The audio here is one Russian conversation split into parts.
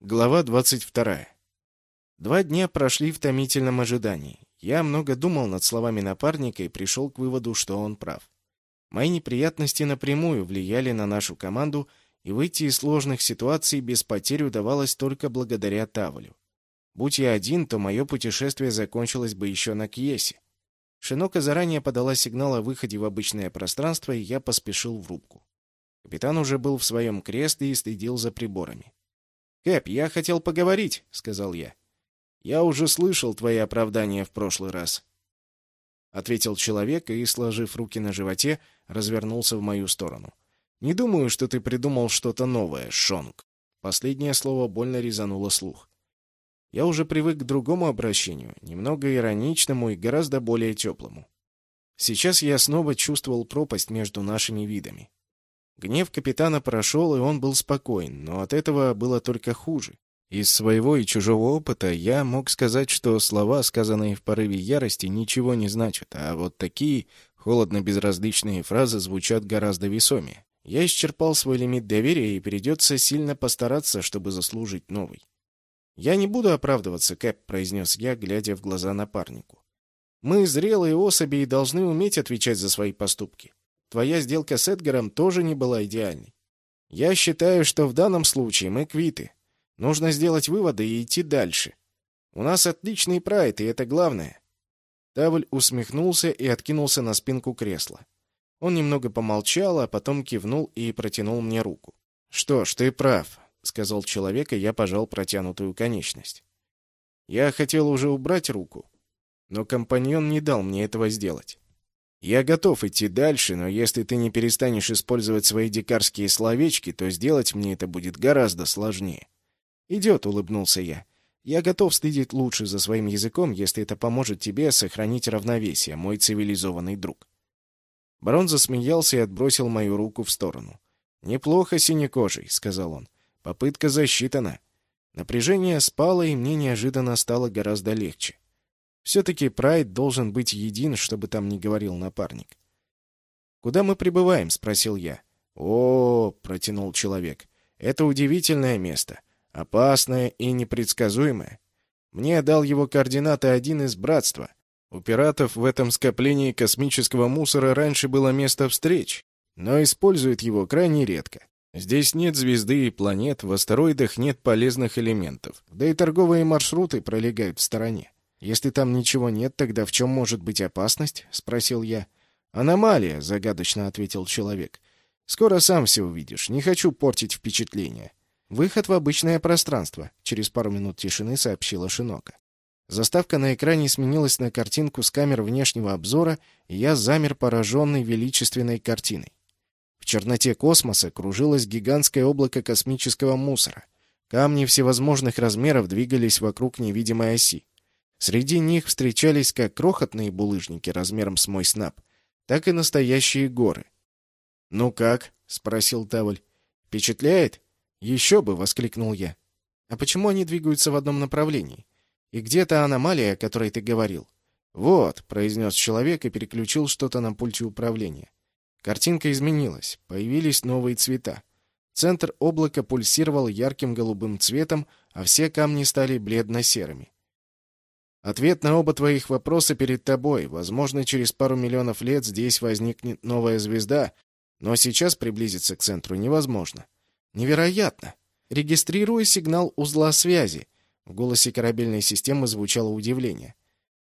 Глава 22. Два дня прошли в томительном ожидании. Я много думал над словами напарника и пришел к выводу, что он прав. Мои неприятности напрямую влияли на нашу команду, и выйти из сложных ситуаций без потерь удавалось только благодаря Тавлю. Будь я один, то мое путешествие закончилось бы еще на Кьесе. Шинока заранее подала сигнал о выходе в обычное пространство, и я поспешил в рубку. Капитан уже был в своем кресле и следил за приборами. «Кэп, я хотел поговорить», — сказал я. «Я уже слышал твои оправдания в прошлый раз», — ответил человек и, сложив руки на животе, развернулся в мою сторону. «Не думаю, что ты придумал что-то новое, Шонг». Последнее слово больно резануло слух. Я уже привык к другому обращению, немного ироничному и гораздо более теплому. Сейчас я снова чувствовал пропасть между нашими видами. Гнев капитана прошел, и он был спокоен, но от этого было только хуже. Из своего и чужого опыта я мог сказать, что слова, сказанные в порыве ярости, ничего не значат, а вот такие холодно-безразличные фразы звучат гораздо весомее. Я исчерпал свой лимит доверия, и придется сильно постараться, чтобы заслужить новый. «Я не буду оправдываться, Кэп», — произнес я, глядя в глаза напарнику. «Мы зрелые особи и должны уметь отвечать за свои поступки. Твоя сделка с Эдгаром тоже не была идеальной. Я считаю, что в данном случае мы квиты. Нужно сделать выводы и идти дальше. У нас отличный прайд, и это главное. Тавль усмехнулся и откинулся на спинку кресла. Он немного помолчал, а потом кивнул и протянул мне руку. «Что ж, ты прав», — сказал человек, и я пожал протянутую конечность. Я хотел уже убрать руку, но компаньон не дал мне этого сделать. Я готов идти дальше, но если ты не перестанешь использовать свои дикарские словечки, то сделать мне это будет гораздо сложнее. Идет, улыбнулся я. Я готов следить лучше за своим языком, если это поможет тебе сохранить равновесие, мой цивилизованный друг. Барон засмеялся и отбросил мою руку в сторону. «Неплохо, синекожий», — сказал он. «Попытка засчитана». Напряжение спало, и мне неожиданно стало гораздо легче. Все-таки Прайд должен быть един, чтобы там не говорил напарник. «Куда мы прибываем?» — спросил я. «О, — протянул человек, — это удивительное место. Опасное и непредсказуемое. Мне дал его координаты один из братства. У пиратов в этом скоплении космического мусора раньше было место встреч, но используют его крайне редко. Здесь нет звезды и планет, в астероидах нет полезных элементов, да и торговые маршруты пролегают в стороне. «Если там ничего нет, тогда в чем может быть опасность?» — спросил я. «Аномалия», — загадочно ответил человек. «Скоро сам все увидишь. Не хочу портить впечатление». «Выход в обычное пространство», — через пару минут тишины сообщила Шинока. Заставка на экране сменилась на картинку с камер внешнего обзора, и я замер пораженный величественной картиной. В черноте космоса кружилось гигантское облако космического мусора. Камни всевозможных размеров двигались вокруг невидимой оси. Среди них встречались как крохотные булыжники размером с мой снап, так и настоящие горы. «Ну как?» — спросил Тавль. «Впечатляет?» «Еще бы!» — воскликнул я. «А почему они двигаются в одном направлении? И где та аномалия, о которой ты говорил?» «Вот», — произнес человек и переключил что-то на пульте управления. Картинка изменилась, появились новые цвета. Центр облака пульсировал ярким голубым цветом, а все камни стали бледно-серыми. Ответ на оба твоих вопроса перед тобой. Возможно, через пару миллионов лет здесь возникнет новая звезда, но сейчас приблизиться к центру невозможно. Невероятно. Регистрирую сигнал узла связи. В голосе корабельной системы звучало удивление.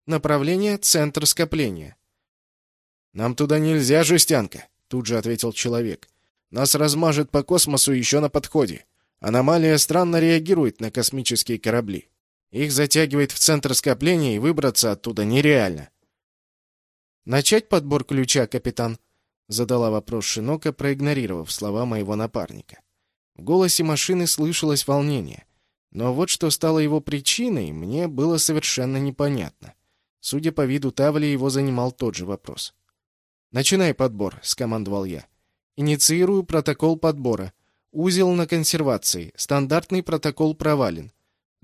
Направление — центр скопления. «Нам туда нельзя, жестянка», — тут же ответил человек. «Нас размажет по космосу еще на подходе. Аномалия странно реагирует на космические корабли». Их затягивает в центр скопления, и выбраться оттуда нереально. «Начать подбор ключа, капитан?» — задала вопрос Шинока, проигнорировав слова моего напарника. В голосе машины слышалось волнение. Но вот что стало его причиной, мне было совершенно непонятно. Судя по виду Тавли, его занимал тот же вопрос. «Начинай подбор», — скомандовал я. «Инициирую протокол подбора. Узел на консервации. Стандартный протокол провален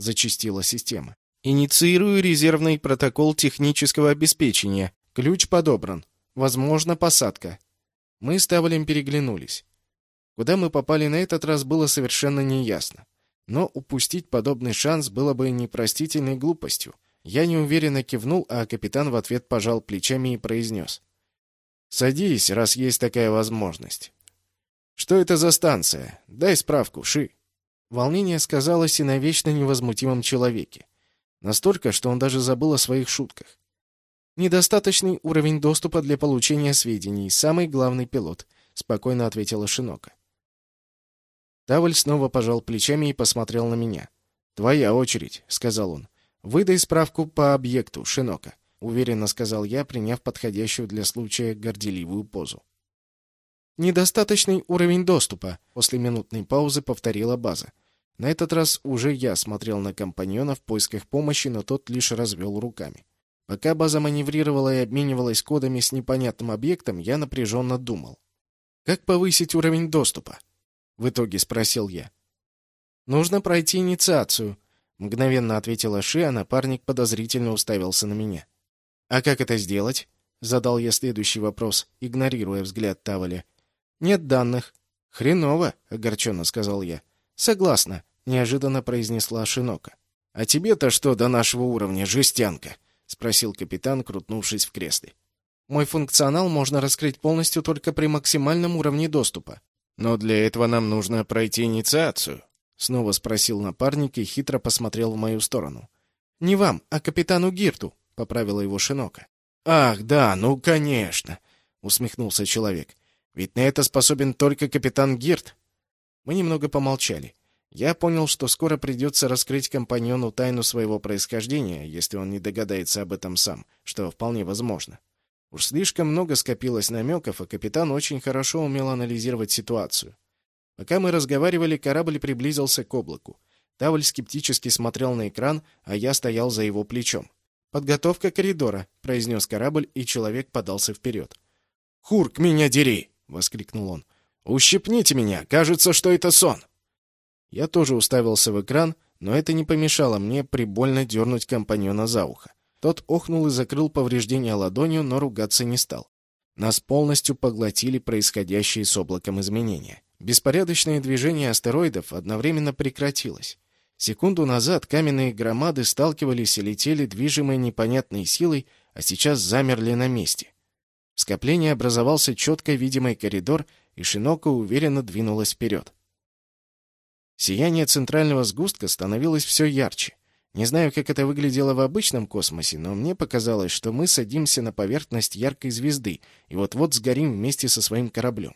зачастила система. Инициирую резервный протокол технического обеспечения. Ключ подобран. Возможно, посадка. Мы с Тавлем переглянулись. Куда мы попали на этот раз, было совершенно неясно. но упустить подобный шанс было бы непростительной глупостью. Я неуверенно кивнул, а капитан в ответ пожал плечами и произнес. «Садись, раз есть такая возможность». «Что это за станция? Дай справку, Ши». Волнение сказалось и на вечно невозмутимом человеке. Настолько, что он даже забыл о своих шутках. «Недостаточный уровень доступа для получения сведений. Самый главный пилот», — спокойно ответила Шинока. Тавль снова пожал плечами и посмотрел на меня. «Твоя очередь», — сказал он. «Выдай справку по объекту, Шинока», — уверенно сказал я, приняв подходящую для случая горделивую позу. «Недостаточный уровень доступа», — после минутной паузы повторила база. На этот раз уже я смотрел на компаньона в поисках помощи, но тот лишь развел руками. Пока база маневрировала и обменивалась кодами с непонятным объектом, я напряженно думал. «Как повысить уровень доступа?» — в итоге спросил я. «Нужно пройти инициацию», — мгновенно ответила Ши, а напарник подозрительно уставился на меня. «А как это сделать?» — задал я следующий вопрос, игнорируя взгляд Таваля. «Нет данных». «Хреново», — огорченно сказал я. «Согласна», — неожиданно произнесла Шинока. «А тебе-то что до нашего уровня, жестянка?» — спросил капитан, крутнувшись в кресле. «Мой функционал можно раскрыть полностью только при максимальном уровне доступа». «Но для этого нам нужно пройти инициацию», — снова спросил напарник и хитро посмотрел в мою сторону. «Не вам, а капитану Гирту», — поправила его Шинока. «Ах, да, ну, конечно», — усмехнулся человек. «Ведь на это способен только капитан Гирт». Мы немного помолчали. Я понял, что скоро придется раскрыть компаньону тайну своего происхождения, если он не догадается об этом сам, что вполне возможно. Уж слишком много скопилось намеков, а капитан очень хорошо умел анализировать ситуацию. Пока мы разговаривали, корабль приблизился к облаку. Тавль скептически смотрел на экран, а я стоял за его плечом. «Подготовка коридора», — произнес корабль, и человек подался вперед. «Хурк, меня дери!» — воскликнул он. «Ущипните меня! Кажется, что это сон!» Я тоже уставился в экран, но это не помешало мне прибольно дернуть компаньона за ухо. Тот охнул и закрыл повреждение ладонью, но ругаться не стал. Нас полностью поглотили происходящие с облаком изменения. Беспорядочное движение астероидов одновременно прекратилось. Секунду назад каменные громады сталкивались и летели, движимые непонятной силой, а сейчас замерли на месте. В скоплении образовался четко видимый коридор, и Шинока уверенно двинулась вперед. Сияние центрального сгустка становилось все ярче. Не знаю, как это выглядело в обычном космосе, но мне показалось, что мы садимся на поверхность яркой звезды и вот-вот сгорим вместе со своим кораблем.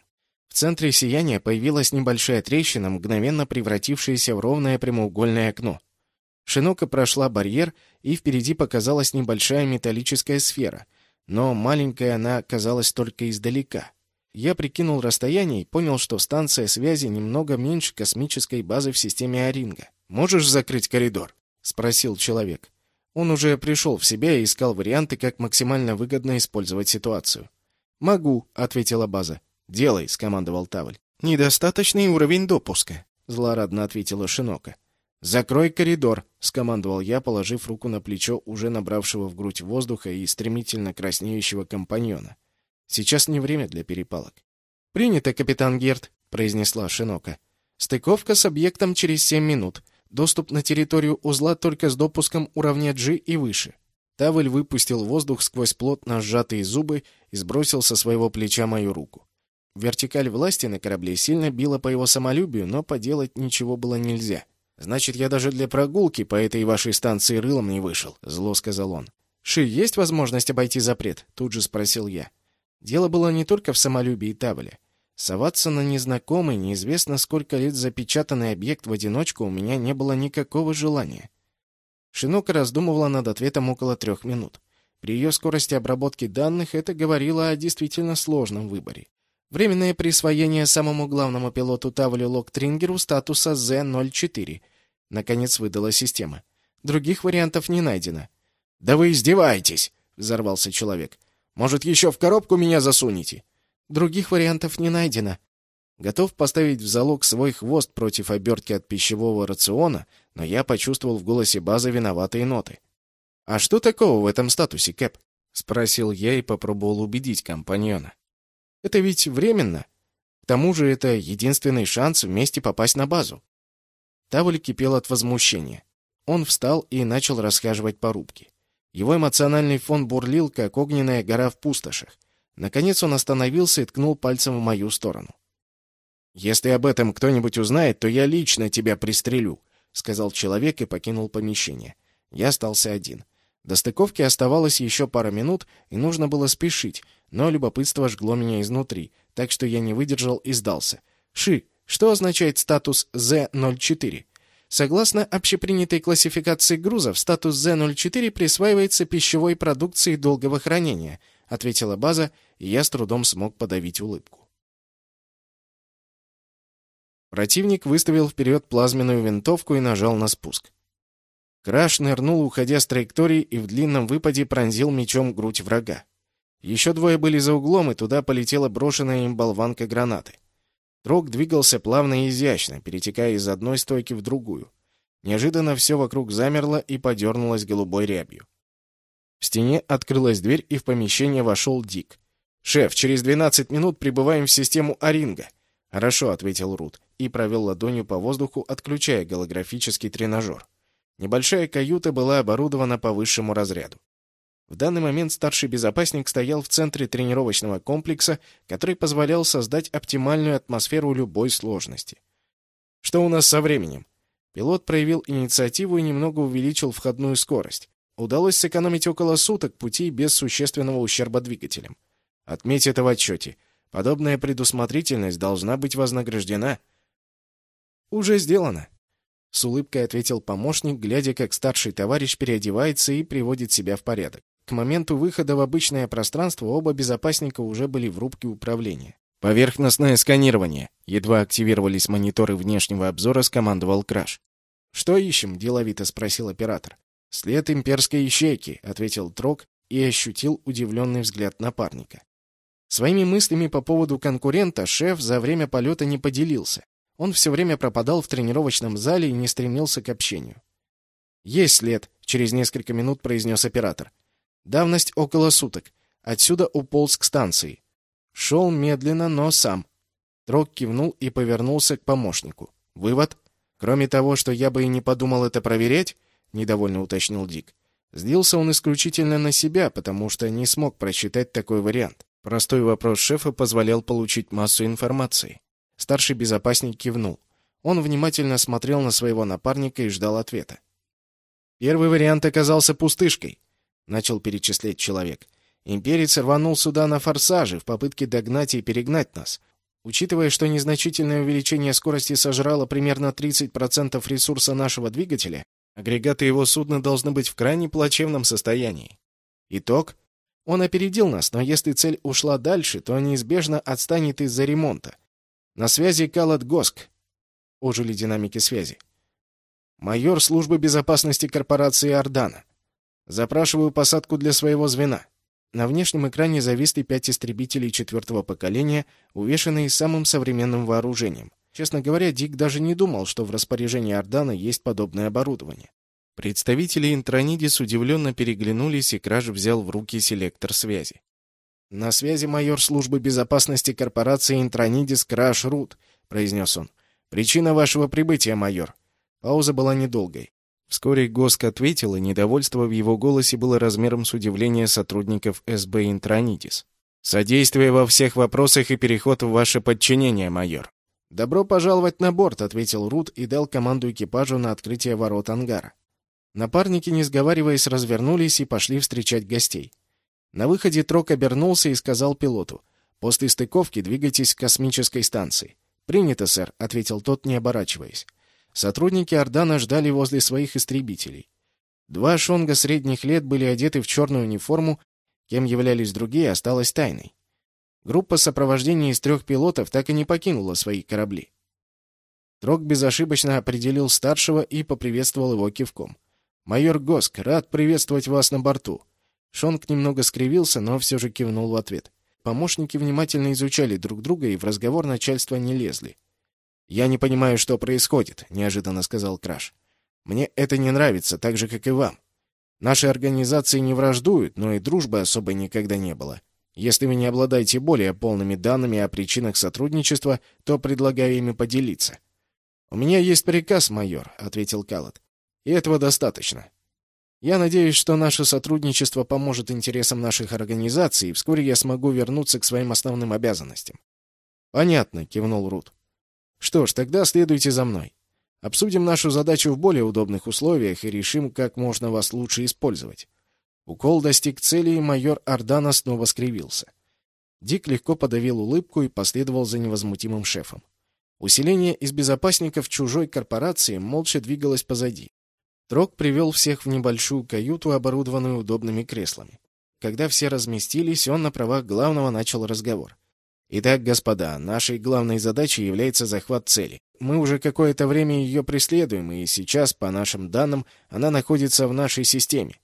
В центре сияния появилась небольшая трещина, мгновенно превратившаяся в ровное прямоугольное окно. Шинока прошла барьер, и впереди показалась небольшая металлическая сфера, но маленькая она казалась только издалека. Я прикинул расстояние и понял, что станция связи немного меньше космической базы в системе Оринга. «Можешь закрыть коридор?» — спросил человек. Он уже пришел в себя и искал варианты, как максимально выгодно использовать ситуацию. «Могу», — ответила база. «Делай», — скомандовал Тавль. «Недостаточный уровень допуска», — злорадно ответила Шинока. «Закрой коридор», — скомандовал я, положив руку на плечо уже набравшего в грудь воздуха и стремительно краснеющего компаньона. Сейчас не время для перепалок. «Принято, капитан Герт», — произнесла Шинока. «Стыковка с объектом через семь минут. Доступ на территорию узла только с допуском уровня G и выше». Тавель выпустил воздух сквозь плотно сжатые зубы и сбросил со своего плеча мою руку. Вертикаль власти на корабле сильно била по его самолюбию, но поделать ничего было нельзя. «Значит, я даже для прогулки по этой вашей станции рылом не вышел», — зло сказал он. «Ши, есть возможность обойти запрет?» — тут же спросил я. Дело было не только в самолюбии Тавеля. Соваться на незнакомый, неизвестно сколько лет запечатанный объект в одиночку у меня не было никакого желания. Шинока раздумывала над ответом около трех минут. При ее скорости обработки данных это говорило о действительно сложном выборе. Временное присвоение самому главному пилоту Тавлю Локтрингеру статуса Z04. Наконец выдала система. Других вариантов не найдено. «Да вы издеваетесь!» — взорвался человек. Может, еще в коробку меня засунете? Других вариантов не найдено. Готов поставить в залог свой хвост против обертки от пищевого рациона, но я почувствовал в голосе базы виноватые ноты. «А что такого в этом статусе, Кэп?» — спросил я и попробовал убедить компаньона. «Это ведь временно. К тому же это единственный шанс вместе попасть на базу». Тавль кипел от возмущения. Он встал и начал расхаживать по рубке. Его эмоциональный фон бурлил, как огненная гора в пустошах. Наконец он остановился и ткнул пальцем в мою сторону. «Если об этом кто-нибудь узнает, то я лично тебя пристрелю», — сказал человек и покинул помещение. Я остался один. До стыковки оставалось еще пара минут, и нужно было спешить, но любопытство жгло меня изнутри, так что я не выдержал и сдался. «Ши, что означает статус З-04?» Согласно общепринятой классификации грузов, статус З-04 присваивается пищевой продукции долгого хранения, ответила база, и я с трудом смог подавить улыбку. Противник выставил вперед плазменную винтовку и нажал на спуск. Краш нырнул, уходя с траектории, и в длинном выпаде пронзил мечом грудь врага. Еще двое были за углом, и туда полетела брошенная им болванка гранаты. Трог двигался плавно и изящно, перетекая из одной стойки в другую. Неожиданно все вокруг замерло и подернулось голубой рябью. В стене открылась дверь, и в помещение вошел Дик. «Шеф, через 12 минут прибываем в систему Оринга». «Хорошо», — ответил Рут и провел ладонью по воздуху, отключая голографический тренажер. Небольшая каюта была оборудована по высшему разряду. В данный момент старший безопасник стоял в центре тренировочного комплекса, который позволял создать оптимальную атмосферу любой сложности. Что у нас со временем? Пилот проявил инициативу и немного увеличил входную скорость. Удалось сэкономить около суток пути без существенного ущерба двигателям. Отметь это в отчете. Подобная предусмотрительность должна быть вознаграждена. Уже сделано. С улыбкой ответил помощник, глядя, как старший товарищ переодевается и приводит себя в порядок. К моменту выхода в обычное пространство оба безопасника уже были в рубке управления. «Поверхностное сканирование!» Едва активировались мониторы внешнего обзора, скомандовал Краш. «Что ищем?» — деловито спросил оператор. «След имперской ищейки», — ответил Трок и ощутил удивленный взгляд напарника. Своими мыслями по поводу конкурента шеф за время полета не поделился. Он все время пропадал в тренировочном зале и не стремился к общению. «Есть след», — через несколько минут произнес оператор. Давность около суток. Отсюда уполз к станции. Шел медленно, но сам. Трок кивнул и повернулся к помощнику. Вывод? Кроме того, что я бы и не подумал это проверять, недовольно уточнил Дик. Злился он исключительно на себя, потому что не смог просчитать такой вариант. Простой вопрос шефа позволял получить массу информации. Старший безопасник кивнул. Он внимательно смотрел на своего напарника и ждал ответа. Первый вариант оказался пустышкой. — начал перечислять человек. «Имперец рванул сюда на форсаже в попытке догнать и перегнать нас. Учитывая, что незначительное увеличение скорости сожрало примерно 30% ресурса нашего двигателя, агрегаты его судна должны быть в крайне плачевном состоянии. Итог? Он опередил нас, но если цель ушла дальше, то неизбежно отстанет из-за ремонта. На связи Калат Госк. Ожили динамики связи. Майор службы безопасности корпорации Ордана. Запрашиваю посадку для своего звена. На внешнем экране зависли пять истребителей четвертого поколения, увешанные самым современным вооружением. Честно говоря, Дик даже не думал, что в распоряжении Ордана есть подобное оборудование. Представители Интронидис удивленно переглянулись, и Краж взял в руки селектор связи. «На связи майор службы безопасности корпорации Интронидис Краш Рут», — произнес он. «Причина вашего прибытия, майор». Пауза была недолгой. Вскоре Госк ответил, и недовольство в его голосе было размером с удивление сотрудников СБ Интронитис. «Содействие во всех вопросах и переход в ваше подчинение, майор». «Добро пожаловать на борт», — ответил Рут и дал команду экипажу на открытие ворот ангара. Напарники, не сговариваясь, развернулись и пошли встречать гостей. На выходе Трок обернулся и сказал пилоту, «После стыковки двигайтесь к космической станции». «Принято, сэр», — ответил тот, не оборачиваясь. Сотрудники Ордана ждали возле своих истребителей. Два шонга средних лет были одеты в черную униформу, кем являлись другие, осталось тайной. Группа сопровождения из трех пилотов так и не покинула свои корабли. Трок безошибочно определил старшего и поприветствовал его кивком. «Майор Госк, рад приветствовать вас на борту». Шонг немного скривился, но все же кивнул в ответ. Помощники внимательно изучали друг друга и в разговор начальства не лезли. «Я не понимаю, что происходит», — неожиданно сказал Краш. «Мне это не нравится, так же, как и вам. Наши организации не враждуют, но и дружбы особой никогда не было. Если вы не обладаете более полными данными о причинах сотрудничества, то предлагаю ими поделиться». «У меня есть приказ, майор», — ответил Калат. «И этого достаточно. Я надеюсь, что наше сотрудничество поможет интересам наших организаций, и вскоре я смогу вернуться к своим основным обязанностям». «Понятно», — кивнул Рут. «Что ж, тогда следуйте за мной. Обсудим нашу задачу в более удобных условиях и решим, как можно вас лучше использовать». Укол достиг цели, и майор Ардана снова скривился. Дик легко подавил улыбку и последовал за невозмутимым шефом. Усиление из безопасников чужой корпорации молча двигалось позади. Трок привел всех в небольшую каюту, оборудованную удобными креслами. Когда все разместились, он на правах главного начал разговор. «Итак, господа, нашей главной задачей является захват цели. Мы уже какое-то время ее преследуем, и сейчас, по нашим данным, она находится в нашей системе.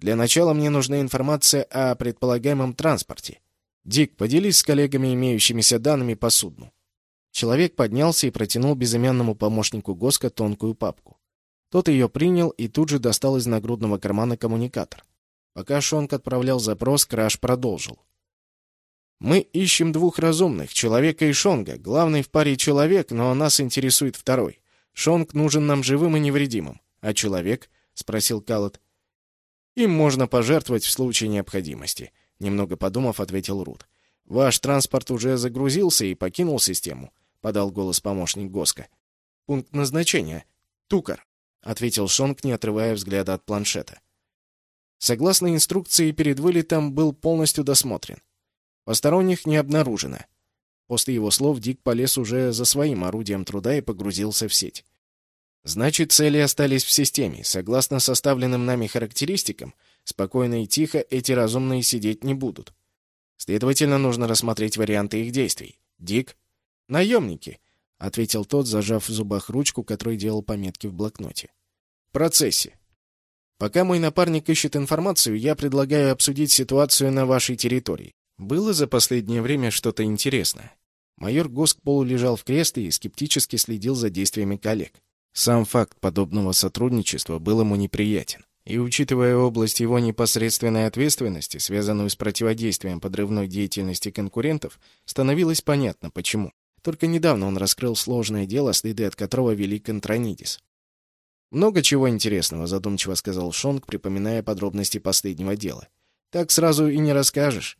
Для начала мне нужна информация о предполагаемом транспорте. Дик, поделись с коллегами имеющимися данными по судну». Человек поднялся и протянул безымянному помощнику Госка тонкую папку. Тот ее принял и тут же достал из нагрудного кармана коммуникатор. Пока Шонг отправлял запрос, Краш продолжил. «Мы ищем двух разумных, человека и Шонга. Главный в паре человек, но нас интересует второй. Шонг нужен нам живым и невредимым. А человек?» — спросил Калат. «Им можно пожертвовать в случае необходимости», — немного подумав, ответил Рут. «Ваш транспорт уже загрузился и покинул систему», — подал голос помощник Госка. «Пункт назначения. Тукар», — ответил Шонг, не отрывая взгляда от планшета. Согласно инструкции, перед вылетом был полностью досмотрен. Посторонних не обнаружено. После его слов Дик полез уже за своим орудием труда и погрузился в сеть. Значит, цели остались в системе. Согласно составленным нами характеристикам, спокойно и тихо эти разумные сидеть не будут. Следовательно, нужно рассмотреть варианты их действий. Дик? Наемники, — ответил тот, зажав в зубах ручку, которой делал пометки в блокноте. В процессе. Пока мой напарник ищет информацию, я предлагаю обсудить ситуацию на вашей территории. Было за последнее время что-то интересное. Майор Госк полулежал в кресле и скептически следил за действиями коллег. Сам факт подобного сотрудничества был ему неприятен. И учитывая область его непосредственной ответственности, связанную с противодействием подрывной деятельности конкурентов, становилось понятно, почему. Только недавно он раскрыл сложное дело, следы от которого вели Контранидис. «Много чего интересного», — задумчиво сказал Шонг, припоминая подробности последнего дела. «Так сразу и не расскажешь».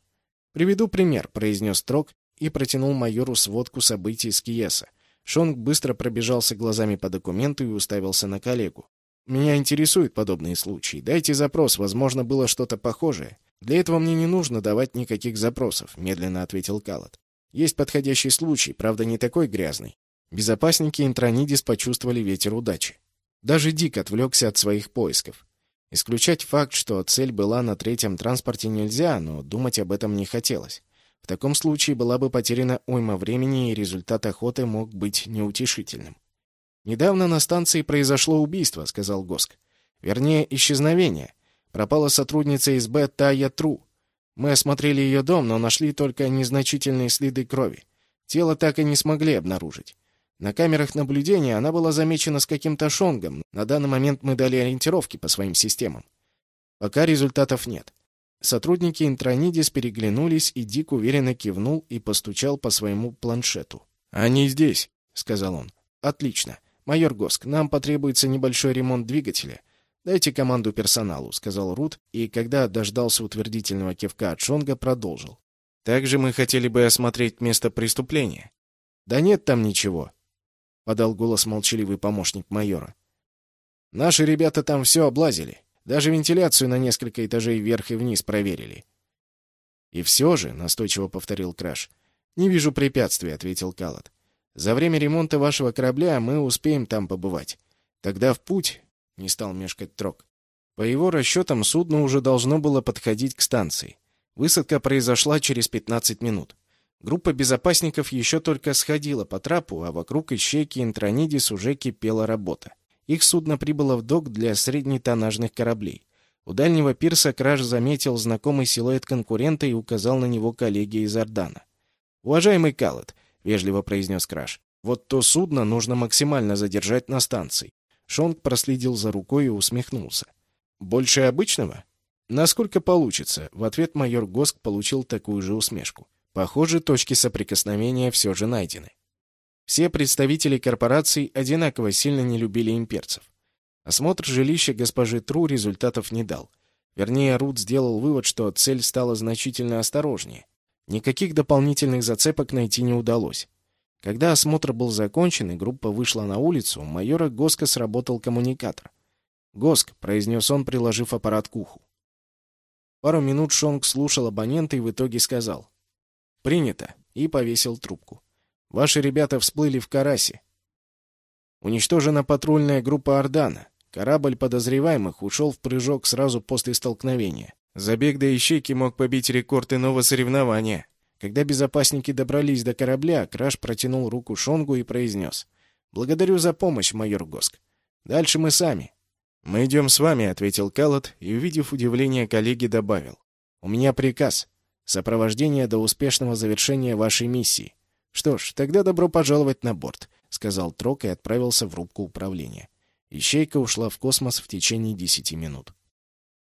«Приведу пример», — произнес Трок и протянул майору сводку событий с Киеса. Шонг быстро пробежался глазами по документу и уставился на коллегу. «Меня интересуют подобные случаи. Дайте запрос, возможно, было что-то похожее. Для этого мне не нужно давать никаких запросов», — медленно ответил Калат. «Есть подходящий случай, правда, не такой грязный». Безопасники Интронидис почувствовали ветер удачи. Даже Дик отвлекся от своих поисков. Исключать факт, что цель была на третьем транспорте нельзя, но думать об этом не хотелось. В таком случае была бы потеряна уйма времени, и результат охоты мог быть неутешительным. «Недавно на станции произошло убийство», — сказал Госк. «Вернее, исчезновение. Пропала сотрудница СБ Тая Тру. Мы осмотрели ее дом, но нашли только незначительные следы крови. Тело так и не смогли обнаружить. На камерах наблюдения она была замечена с каким-то шонгом. На данный момент мы дали ориентировки по своим системам. Пока результатов нет. Сотрудники Интронидис переглянулись, и Дик уверенно кивнул и постучал по своему планшету. «Они здесь», — сказал он. «Отлично. Майор Госк, нам потребуется небольшой ремонт двигателя. Дайте команду персоналу», — сказал Рут, и, когда дождался утвердительного кивка от Шонга, продолжил. «Также мы хотели бы осмотреть место преступления». «Да нет там ничего», — подал голос молчаливый помощник майора. «Наши ребята там все облазили. Даже вентиляцию на несколько этажей вверх и вниз проверили. «И все же», — настойчиво повторил Краш, — «не вижу препятствий», — ответил Калат. «За время ремонта вашего корабля мы успеем там побывать. Тогда в путь», — не стал мешкать Трок. По его расчетам, судно уже должно было подходить к станции. Высадка произошла через 15 минут. Группа безопасников еще только сходила по трапу, а вокруг ищейки Интронидис уже кипела работа. Их судно прибыло в док для среднетоннажных кораблей. У дальнего пирса Краш заметил знакомый силуэт конкурента и указал на него коллеге из Ордана. «Уважаемый Калет», — вежливо произнес Краш, — «вот то судно нужно максимально задержать на станции». Шонг проследил за рукой и усмехнулся. «Больше обычного?» «Насколько получится?» — в ответ майор Госк получил такую же усмешку. «Похоже, точки соприкосновения все же найдены». Все представители корпораций одинаково сильно не любили имперцев. Осмотр жилища госпожи Тру результатов не дал. Вернее, Рут сделал вывод, что цель стала значительно осторожнее. Никаких дополнительных зацепок найти не удалось. Когда осмотр был закончен и группа вышла на улицу, у майора Госка сработал коммуникатор. «Госк», — произнес он, приложив аппарат к уху. Пару минут Шонг слушал абонента и в итоге сказал «Принято» и повесил трубку. «Ваши ребята всплыли в Карасе. Уничтожена патрульная группа Ордана. Корабль подозреваемых ушел в прыжок сразу после столкновения. Забег до ищейки мог побить рекорд иного соревнования. Когда безопасники добрались до корабля, Краш протянул руку Шонгу и произнес. «Благодарю за помощь, майор Госк. Дальше мы сами». «Мы идем с вами», — ответил Калот и, увидев удивление коллеги, добавил. «У меня приказ. Сопровождение до успешного завершения вашей миссии. Что ж, тогда добро пожаловать на борт», — сказал Трок и отправился в рубку управления. Ищейка ушла в космос в течение десяти минут.